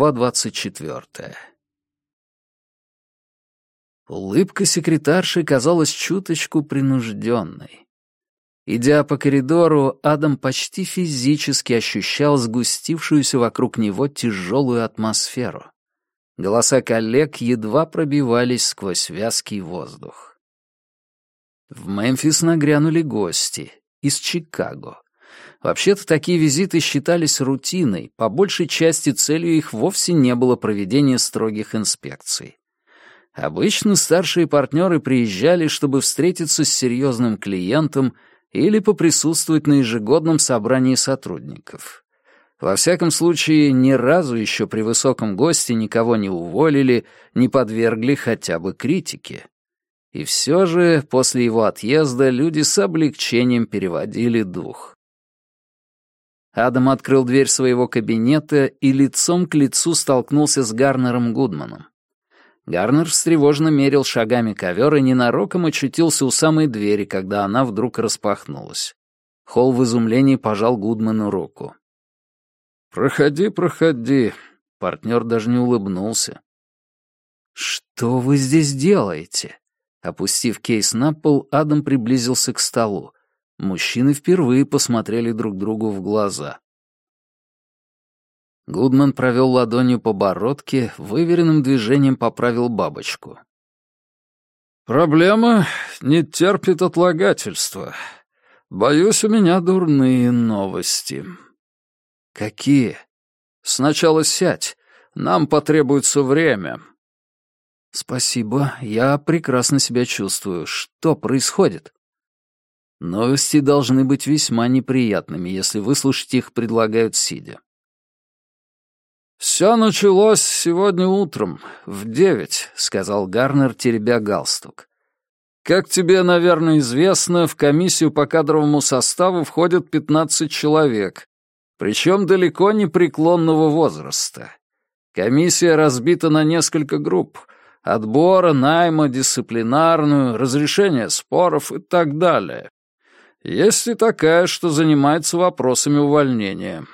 Глава двадцать четвертая. Улыбка секретарши казалась чуточку принужденной. Идя по коридору, Адам почти физически ощущал сгустившуюся вокруг него тяжелую атмосферу. Голоса коллег едва пробивались сквозь вязкий воздух. В Мемфис нагрянули гости из Чикаго. Вообще-то такие визиты считались рутиной, по большей части целью их вовсе не было проведение строгих инспекций. Обычно старшие партнеры приезжали, чтобы встретиться с серьезным клиентом или поприсутствовать на ежегодном собрании сотрудников. Во всяком случае, ни разу еще при высоком госте никого не уволили, не подвергли хотя бы критике. И все же после его отъезда люди с облегчением переводили дух. Адам открыл дверь своего кабинета и лицом к лицу столкнулся с Гарнером Гудманом. Гарнер встревожно мерил шагами ковер и ненароком очутился у самой двери, когда она вдруг распахнулась. Холл в изумлении пожал Гудману руку. «Проходи, проходи». Партнер даже не улыбнулся. «Что вы здесь делаете?» Опустив кейс на пол, Адам приблизился к столу. Мужчины впервые посмотрели друг другу в глаза. Гудман провел ладонью по бородке, выверенным движением поправил бабочку. «Проблема не терпит отлагательства. Боюсь, у меня дурные новости». «Какие?» «Сначала сядь. Нам потребуется время». «Спасибо, я прекрасно себя чувствую. Что происходит?» «Новости должны быть весьма неприятными, если выслушать их предлагают сидя». «Все началось сегодня утром, в девять», — сказал Гарнер, теребя галстук. «Как тебе, наверное, известно, в комиссию по кадровому составу входят пятнадцать человек, причем далеко не преклонного возраста. Комиссия разбита на несколько групп — отбора, найма, дисциплинарную, разрешения споров и так далее. Есть и такая, что занимается вопросами увольнения».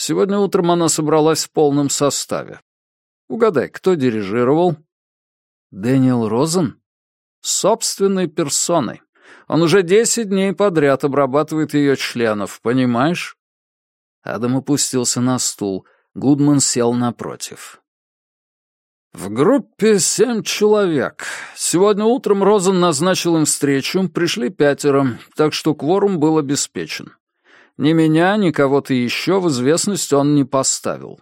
Сегодня утром она собралась в полном составе. Угадай, кто дирижировал? Дэниел Розен? Собственной персоной. Он уже десять дней подряд обрабатывает ее членов, понимаешь? Адам опустился на стул. Гудман сел напротив. «В группе семь человек. Сегодня утром Розен назначил им встречу, пришли пятеро, так что кворум был обеспечен. Ни меня, ни кого-то еще в известность он не поставил.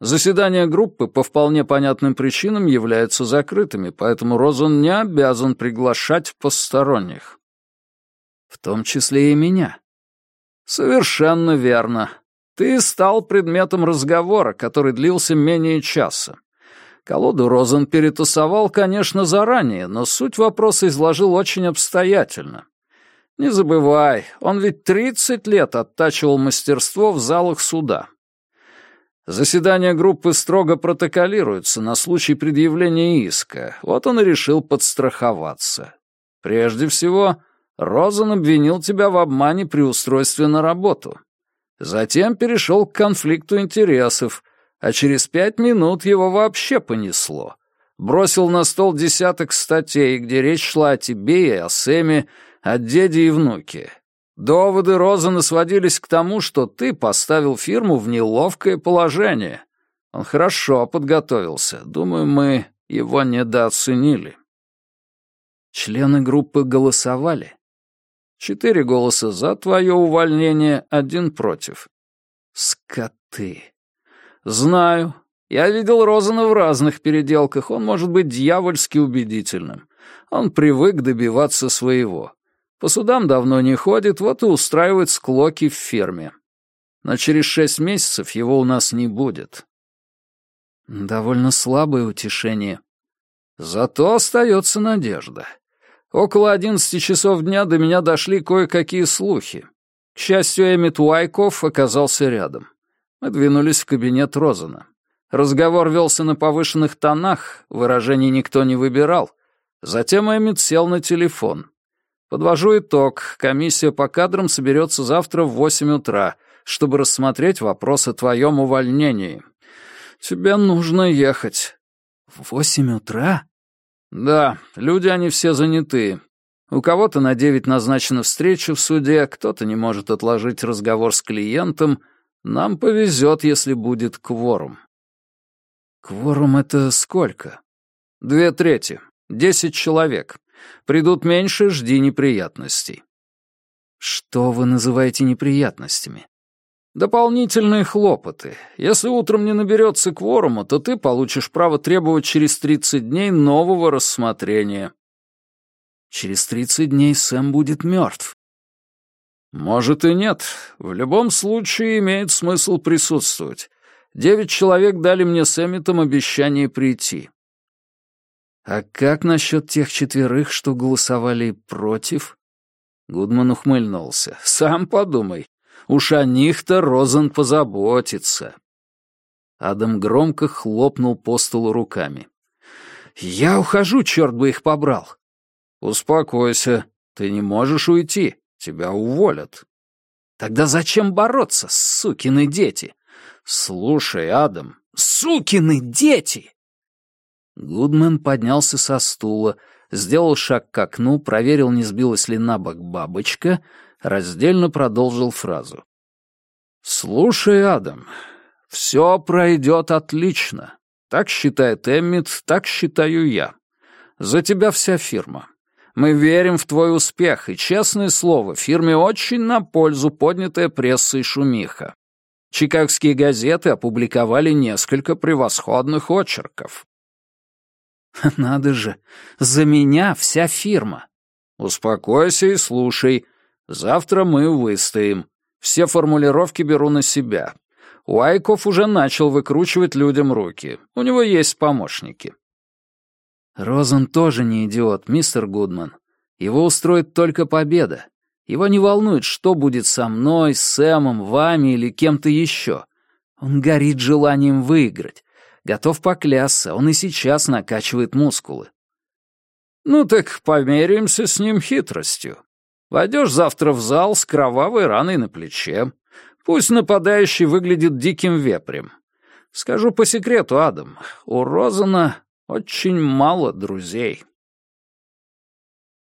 Заседания группы по вполне понятным причинам являются закрытыми, поэтому Розен не обязан приглашать посторонних. В том числе и меня. Совершенно верно. Ты стал предметом разговора, который длился менее часа. Колоду Розен перетасовал, конечно, заранее, но суть вопроса изложил очень обстоятельно. Не забывай, он ведь тридцать лет оттачивал мастерство в залах суда. Заседания группы строго протоколируются на случай предъявления иска. Вот он и решил подстраховаться. Прежде всего, Розен обвинил тебя в обмане при устройстве на работу. Затем перешел к конфликту интересов, а через пять минут его вообще понесло. Бросил на стол десяток статей, где речь шла о тебе и о Сэме, от дяди и внуки. Доводы Розена сводились к тому, что ты поставил фирму в неловкое положение. Он хорошо подготовился. Думаю, мы его недооценили. Члены группы голосовали. Четыре голоса за твое увольнение, один против. Скоты. Знаю. Я видел Розена в разных переделках. Он может быть дьявольски убедительным. Он привык добиваться своего. По судам давно не ходит, вот и устраивает склоки в ферме. Но через шесть месяцев его у нас не будет. Довольно слабое утешение. Зато остается надежда. Около одиннадцати часов дня до меня дошли кое-какие слухи. К счастью, Эммит Уайков оказался рядом. Мы двинулись в кабинет Розена. Разговор велся на повышенных тонах, выражений никто не выбирал. Затем Эммит сел на телефон. Подвожу итог. Комиссия по кадрам соберется завтра в восемь утра, чтобы рассмотреть вопрос о твоем увольнении. «Тебе нужно ехать». «В восемь утра?» «Да, люди они все заняты. У кого-то на девять назначена встреча в суде, кто-то не может отложить разговор с клиентом. Нам повезет, если будет кворум». «Кворум — это сколько?» «Две трети. Десять человек. Придут меньше, жди неприятностей». «Что вы называете неприятностями?» Дополнительные хлопоты. Если утром не наберется кворума, то ты получишь право требовать через 30 дней нового рассмотрения. Через 30 дней Сэм будет мертв. Может и нет. В любом случае имеет смысл присутствовать. Девять человек дали мне с Эмметом обещание прийти. А как насчет тех четверых, что голосовали против? Гудман ухмыльнулся. Сам подумай. Уж о них-то Розен позаботится. Адам громко хлопнул по столу руками. «Я ухожу, черт бы их побрал!» «Успокойся, ты не можешь уйти, тебя уволят». «Тогда зачем бороться, сукины дети?» «Слушай, Адам...» «Сукины дети!» Гудман поднялся со стула, сделал шаг к окну, проверил, не сбилась ли на бок бабочка, раздельно продолжил фразу. «Слушай, Адам, все пройдет отлично. Так считает Эммит, так считаю я. За тебя вся фирма. Мы верим в твой успех, и, честное слово, фирме очень на пользу поднятая пресса и шумиха. Чикагские газеты опубликовали несколько превосходных очерков. Надо же, за меня вся фирма. Успокойся и слушай. Завтра мы выстоим. Все формулировки беру на себя. Уайков уже начал выкручивать людям руки. У него есть помощники. Розен тоже не идиот, мистер Гудман. Его устроит только победа. Его не волнует, что будет со мной, Сэмом, вами или кем-то еще. Он горит желанием выиграть. Готов поклясться, он и сейчас накачивает мускулы. Ну так померяемся с ним хитростью. Войдешь завтра в зал с кровавой раной на плече. Пусть нападающий выглядит диким вепрем. Скажу по секрету, Адам, у Розана очень мало друзей.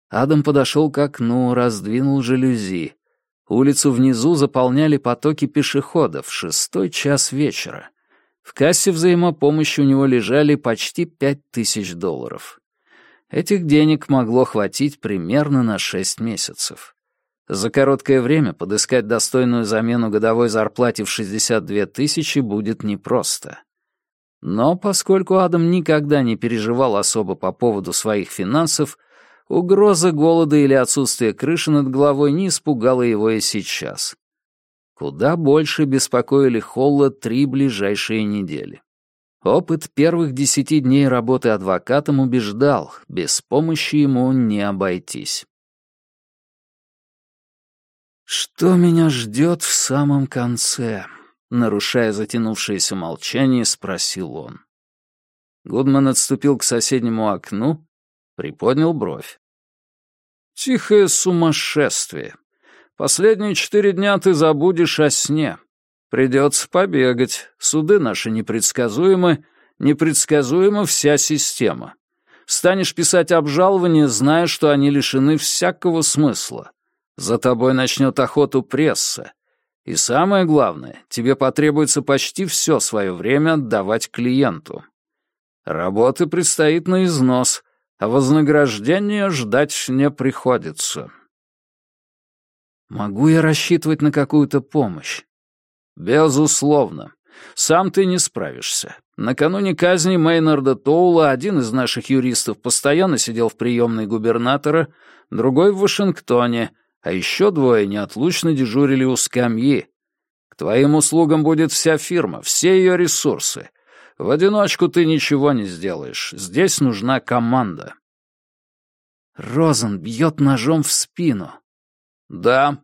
Адам подошел к окну, раздвинул жалюзи. Улицу внизу заполняли потоки пешеходов, шестой час вечера. В кассе взаимопомощи у него лежали почти пять тысяч долларов. Этих денег могло хватить примерно на шесть месяцев. За короткое время подыскать достойную замену годовой зарплате в 62 тысячи будет непросто. Но поскольку Адам никогда не переживал особо по поводу своих финансов, угроза голода или отсутствие крыши над головой не испугала его и сейчас. Куда больше беспокоили Холла три ближайшие недели. Опыт первых десяти дней работы адвокатом убеждал, без помощи ему не обойтись. «Что меня ждет в самом конце?» Нарушая затянувшееся молчание, спросил он. Гудман отступил к соседнему окну, приподнял бровь. «Тихое сумасшествие. Последние четыре дня ты забудешь о сне. Придется побегать. Суды наши непредсказуемы, непредсказуема вся система. Станешь писать обжалования, зная, что они лишены всякого смысла. За тобой начнет охоту пресса. И самое главное, тебе потребуется почти все свое время отдавать клиенту. Работы предстоит на износ, а вознаграждения ждать не приходится. Могу я рассчитывать на какую-то помощь? «Безусловно. Сам ты не справишься. Накануне казни Мейнарда Тоула один из наших юристов постоянно сидел в приемной губернатора, другой в Вашингтоне, а еще двое неотлучно дежурили у скамьи. К твоим услугам будет вся фирма, все ее ресурсы. В одиночку ты ничего не сделаешь. Здесь нужна команда». Розен бьет ножом в спину. «Да,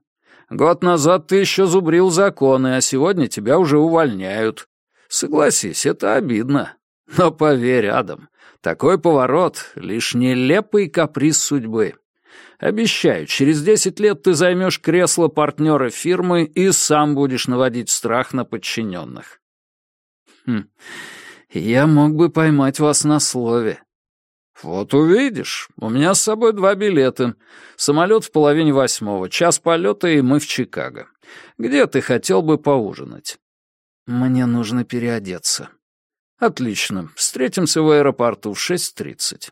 Год назад ты еще зубрил законы, а сегодня тебя уже увольняют. Согласись, это обидно. Но поверь, Адам, такой поворот — лишь нелепый каприз судьбы. Обещаю, через 10 лет ты займешь кресло партнера фирмы и сам будешь наводить страх на подчиненных. Хм, я мог бы поймать вас на слове. Вот увидишь, у меня с собой два билета. Самолет в половине восьмого, час полета, и мы в Чикаго. Где ты хотел бы поужинать? Мне нужно переодеться. Отлично, встретимся в аэропорту в 6.30.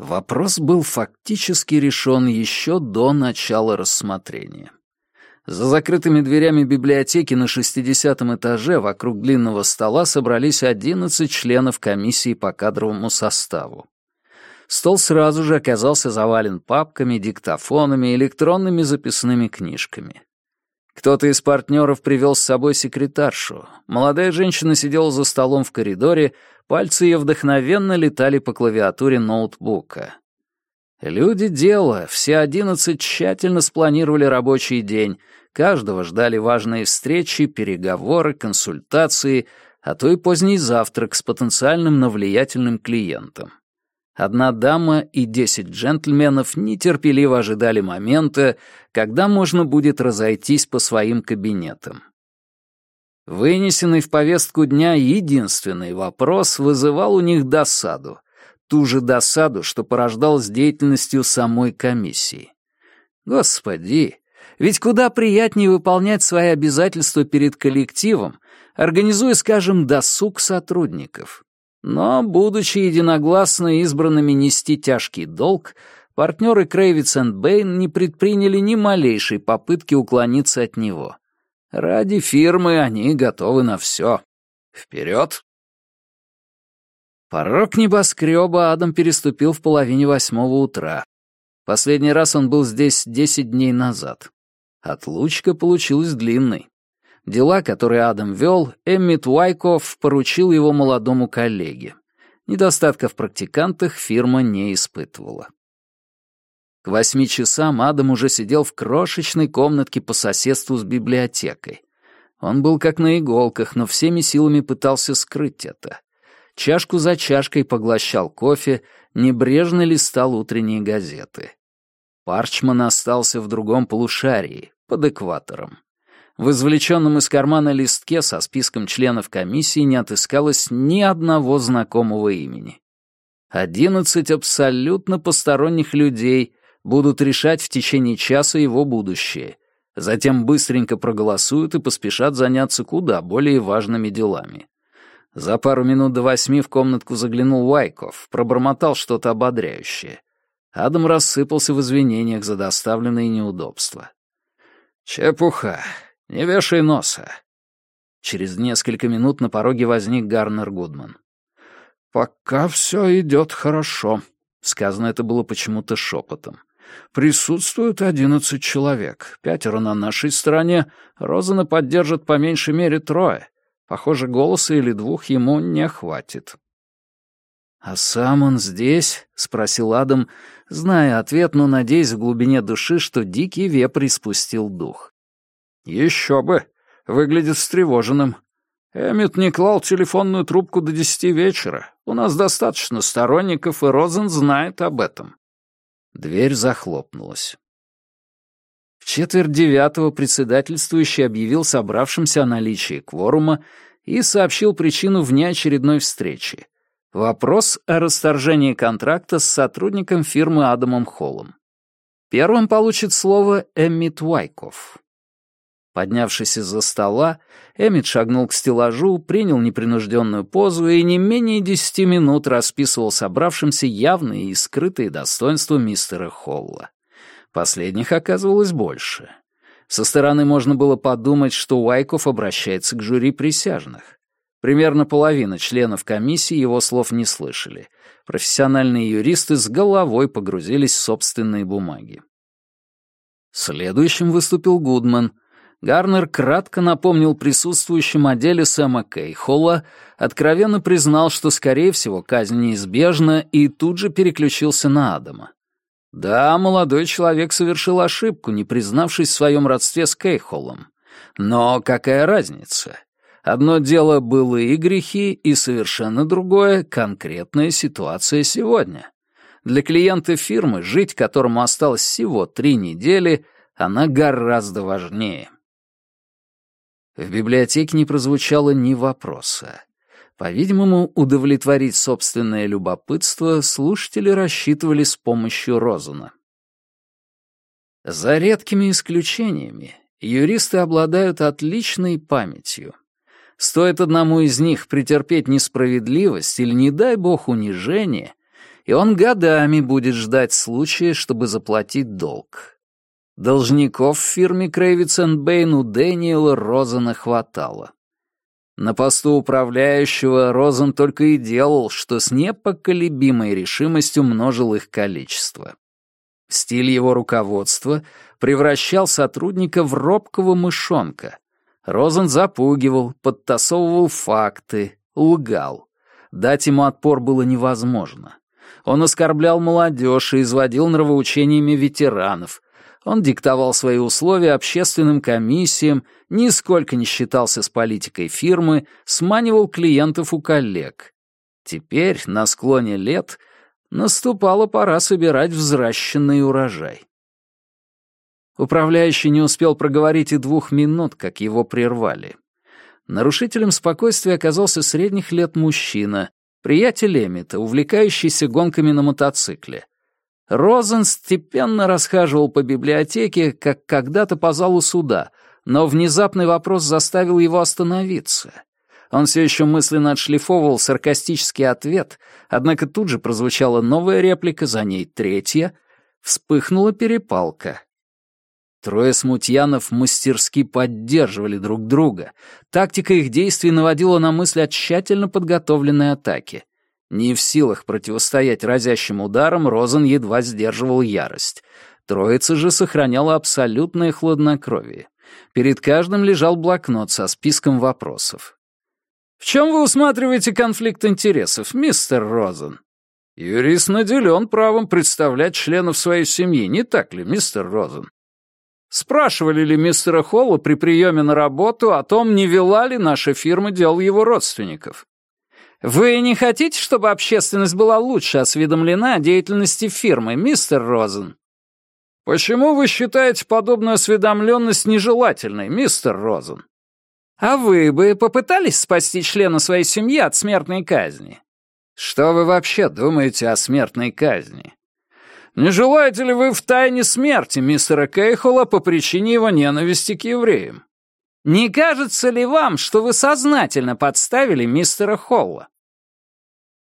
Вопрос был фактически решен еще до начала рассмотрения. За закрытыми дверями библиотеки на 60 этаже вокруг длинного стола собрались 11 членов комиссии по кадровому составу. Стол сразу же оказался завален папками, диктофонами, электронными записными книжками. Кто-то из партнеров привел с собой секретаршу. Молодая женщина сидела за столом в коридоре, пальцы ее вдохновенно летали по клавиатуре ноутбука. Люди дела, все одиннадцать тщательно спланировали рабочий день, каждого ждали важные встречи, переговоры, консультации, а то и поздний завтрак с потенциальным, но влиятельным клиентом. Одна дама и десять джентльменов нетерпеливо ожидали момента, когда можно будет разойтись по своим кабинетам. Вынесенный в повестку дня единственный вопрос вызывал у них досаду — ту же досаду, что порождал с деятельностью самой комиссии. Господи, ведь куда приятнее выполнять свои обязательства перед коллективом, организуя, скажем, досуг сотрудников. Но, будучи единогласно избранными нести тяжкий долг, партнеры Крейвиц энд Бэйн не предприняли ни малейшей попытки уклониться от него. Ради фирмы они готовы на все. Вперед! Порог небоскреба Адам переступил в половине восьмого утра. Последний раз он был здесь десять дней назад. Отлучка получилась длинной. Дела, которые Адам вел, Эммит Уайков поручил его молодому коллеге. Недостатка в практикантах фирма не испытывала. К восьми часам Адам уже сидел в крошечной комнатке по соседству с библиотекой. Он был как на иголках, но всеми силами пытался скрыть это чашку за чашкой поглощал кофе, небрежно листал утренние газеты. Парчман остался в другом полушарии, под экватором. В извлеченном из кармана листке со списком членов комиссии не отыскалось ни одного знакомого имени. Одиннадцать абсолютно посторонних людей будут решать в течение часа его будущее, затем быстренько проголосуют и поспешат заняться куда более важными делами. За пару минут до восьми в комнатку заглянул Уайков, пробормотал что-то ободряющее. Адам рассыпался в извинениях за доставленные неудобства. «Чепуха. Не вешай носа». Через несколько минут на пороге возник Гарнер Гудман. «Пока все идет хорошо», — сказано это было почему-то шепотом. «Присутствуют одиннадцать человек, пятеро на нашей стороне, Розана поддержит по меньшей мере трое. Похоже, голоса или двух ему не хватит. «А сам он здесь?» — спросил Адам, зная ответ, но надеясь в глубине души, что дикий вепрь спустил дух. «Еще бы! Выглядит встревоженным. Эммит не клал телефонную трубку до десяти вечера. У нас достаточно сторонников, и Розен знает об этом». Дверь захлопнулась. В четверть девятого председательствующий объявил собравшимся о наличии кворума и сообщил причину внеочередной встречи. Вопрос о расторжении контракта с сотрудником фирмы Адамом Холлом. Первым получит слово Эммит Уайков. Поднявшись из-за стола, Эммит шагнул к стеллажу, принял непринужденную позу и не менее десяти минут расписывал собравшимся явные и скрытые достоинства мистера Холла. Последних оказывалось больше. Со стороны можно было подумать, что Уайков обращается к жюри присяжных. Примерно половина членов комиссии его слов не слышали. Профессиональные юристы с головой погрузились в собственные бумаги. Следующим выступил Гудман. Гарнер кратко напомнил присутствующим о деле Сэма Кейхола, откровенно признал, что, скорее всего, казнь неизбежна, и тут же переключился на Адама. Да, молодой человек совершил ошибку, не признавшись в своем родстве с Кейхолом. Но какая разница? Одно дело былые грехи, и совершенно другое — конкретная ситуация сегодня. Для клиента фирмы, жить которому осталось всего три недели, она гораздо важнее. В библиотеке не прозвучало ни вопроса. По-видимому, удовлетворить собственное любопытство слушатели рассчитывали с помощью Розена. За редкими исключениями, юристы обладают отличной памятью. Стоит одному из них претерпеть несправедливость или, не дай бог, унижение, и он годами будет ждать случая, чтобы заплатить долг. Должников в фирме Крейвиц Бэйн у Дэниела Розена хватало. На посту управляющего Розен только и делал, что с непоколебимой решимостью множил их количество. Стиль его руководства превращал сотрудника в робкого мышонка. Розен запугивал, подтасовывал факты, лгал. Дать ему отпор было невозможно. Он оскорблял молодежь и изводил нравоучениями ветеранов. Он диктовал свои условия общественным комиссиям, нисколько не считался с политикой фирмы, сманивал клиентов у коллег. Теперь, на склоне лет, Наступала пора собирать взращенный урожай. Управляющий не успел проговорить и двух минут, как его прервали. Нарушителем спокойствия оказался средних лет мужчина, приятель Эмита, увлекающийся гонками на мотоцикле. Розен степенно расхаживал по библиотеке, как когда-то по залу суда, но внезапный вопрос заставил его остановиться. Он все еще мысленно отшлифовывал саркастический ответ, однако тут же прозвучала новая реплика, за ней третья. Вспыхнула перепалка. Трое смутьянов мастерски поддерживали друг друга. Тактика их действий наводила на мысль о тщательно подготовленной атаке. Не в силах противостоять разящим ударам, Розен едва сдерживал ярость. Троица же сохраняла абсолютное хладнокровие. Перед каждым лежал блокнот со списком вопросов. В чем вы усматриваете конфликт интересов, мистер Розен? Юрист наделен правом представлять членов своей семьи, не так ли, мистер Розен? Спрашивали ли мистера Холла при приеме на работу о том, не вела ли наша фирма дел его родственников? Вы не хотите, чтобы общественность была лучше осведомлена о деятельности фирмы, мистер Розен? Почему вы считаете подобную осведомленность нежелательной, мистер Розен? А вы бы попытались спасти члена своей семьи от смертной казни? Что вы вообще думаете о смертной казни? Не желаете ли вы в тайне смерти мистера Кейхола по причине его ненависти к евреям? Не кажется ли вам, что вы сознательно подставили мистера Холла?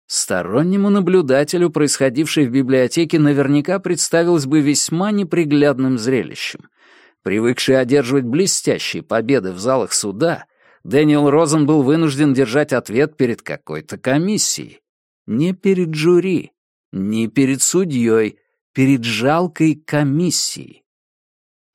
Стороннему наблюдателю происходившее в библиотеке наверняка представилось бы весьма неприглядным зрелищем. Привыкший одерживать блестящие победы в залах суда, Дэниел Розен был вынужден держать ответ перед какой-то комиссией. Не перед жюри, не перед судьей, перед жалкой комиссией.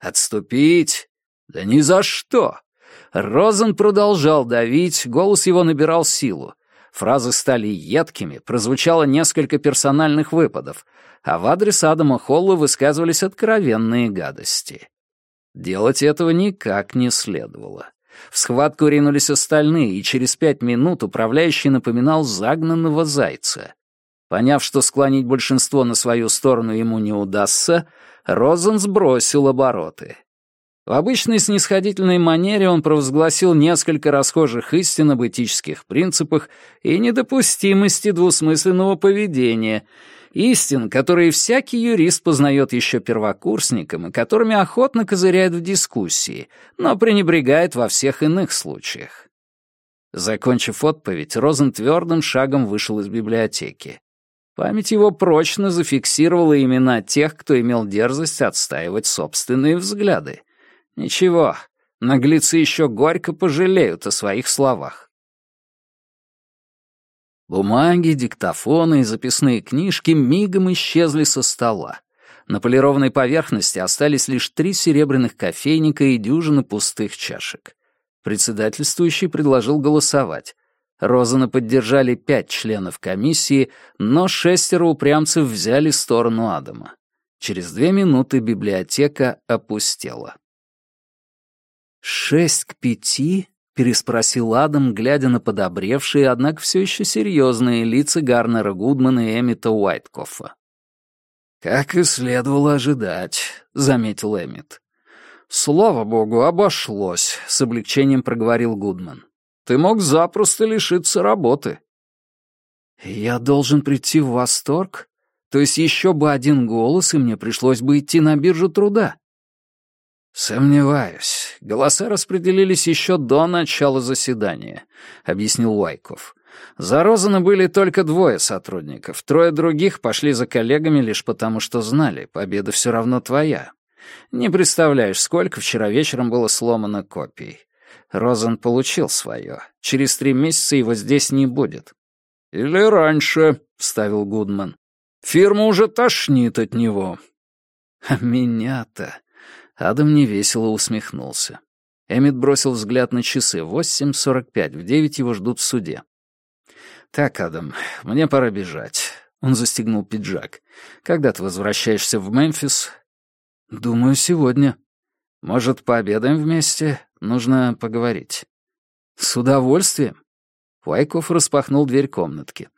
Отступить? Да ни за что! Розен продолжал давить, голос его набирал силу. Фразы стали едкими, прозвучало несколько персональных выпадов, а в адрес Адама Холла высказывались откровенные гадости. Делать этого никак не следовало. В схватку ринулись остальные, и через пять минут управляющий напоминал загнанного зайца. Поняв, что склонить большинство на свою сторону ему не удастся, Розен сбросил обороты. В обычной снисходительной манере он провозгласил несколько расхожих истин об этических принципах и недопустимости двусмысленного поведения — Истин, которые всякий юрист познает еще первокурсникам и которыми охотно козыряет в дискуссии, но пренебрегает во всех иных случаях. Закончив отповедь, Розен твердым шагом вышел из библиотеки. Память его прочно зафиксировала имена тех, кто имел дерзость отстаивать собственные взгляды. Ничего, наглецы еще горько пожалеют о своих словах. Бумаги, диктофоны и записные книжки мигом исчезли со стола. На полированной поверхности остались лишь три серебряных кофейника и дюжина пустых чашек. Председательствующий предложил голосовать. Розана поддержали пять членов комиссии, но шестеро упрямцев взяли сторону Адама. Через две минуты библиотека опустела. «Шесть к пяти?» — переспросил Адам, глядя на подобревшие, однако все еще серьезные лица Гарнера Гудмана и Эмита Уайткоффа. «Как и следовало ожидать», — заметил Эмит. «Слава богу, обошлось», — с облегчением проговорил Гудман. «Ты мог запросто лишиться работы». «Я должен прийти в восторг? То есть еще бы один голос, и мне пришлось бы идти на биржу труда?» «Сомневаюсь. Голоса распределились еще до начала заседания», — объяснил Уайков. «За Розана были только двое сотрудников. Трое других пошли за коллегами лишь потому, что знали, победа все равно твоя. Не представляешь, сколько вчера вечером было сломано копий. Розен получил свое. Через три месяца его здесь не будет». «Или раньше», — вставил Гудман. «Фирма уже тошнит от него». «А меня-то...» Адам невесело усмехнулся. Эммит бросил взгляд на часы. Восемь сорок пять. В девять его ждут в суде. «Так, Адам, мне пора бежать». Он застегнул пиджак. «Когда ты возвращаешься в Мемфис?» «Думаю, сегодня». «Может, пообедаем вместе? Нужно поговорить». «С удовольствием». Вайков распахнул дверь комнатки.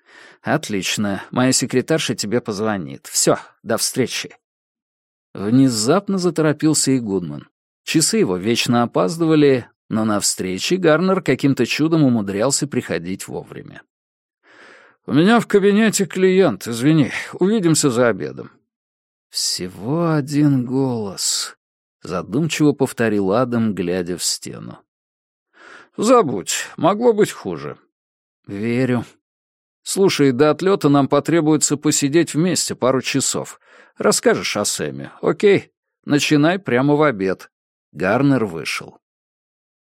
«Отлично. Моя секретарша тебе позвонит. Все, до встречи». Внезапно заторопился и Гудман. Часы его вечно опаздывали, но на встрече Гарнер каким-то чудом умудрялся приходить вовремя. «У меня в кабинете клиент, извини. Увидимся за обедом». «Всего один голос», — задумчиво повторил Адам, глядя в стену. «Забудь, могло быть хуже». «Верю». «Слушай, до отлета нам потребуется посидеть вместе пару часов. Расскажешь о Сэме, окей? Начинай прямо в обед». Гарнер вышел.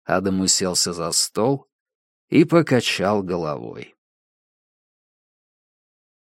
Адам уселся за стол и покачал головой.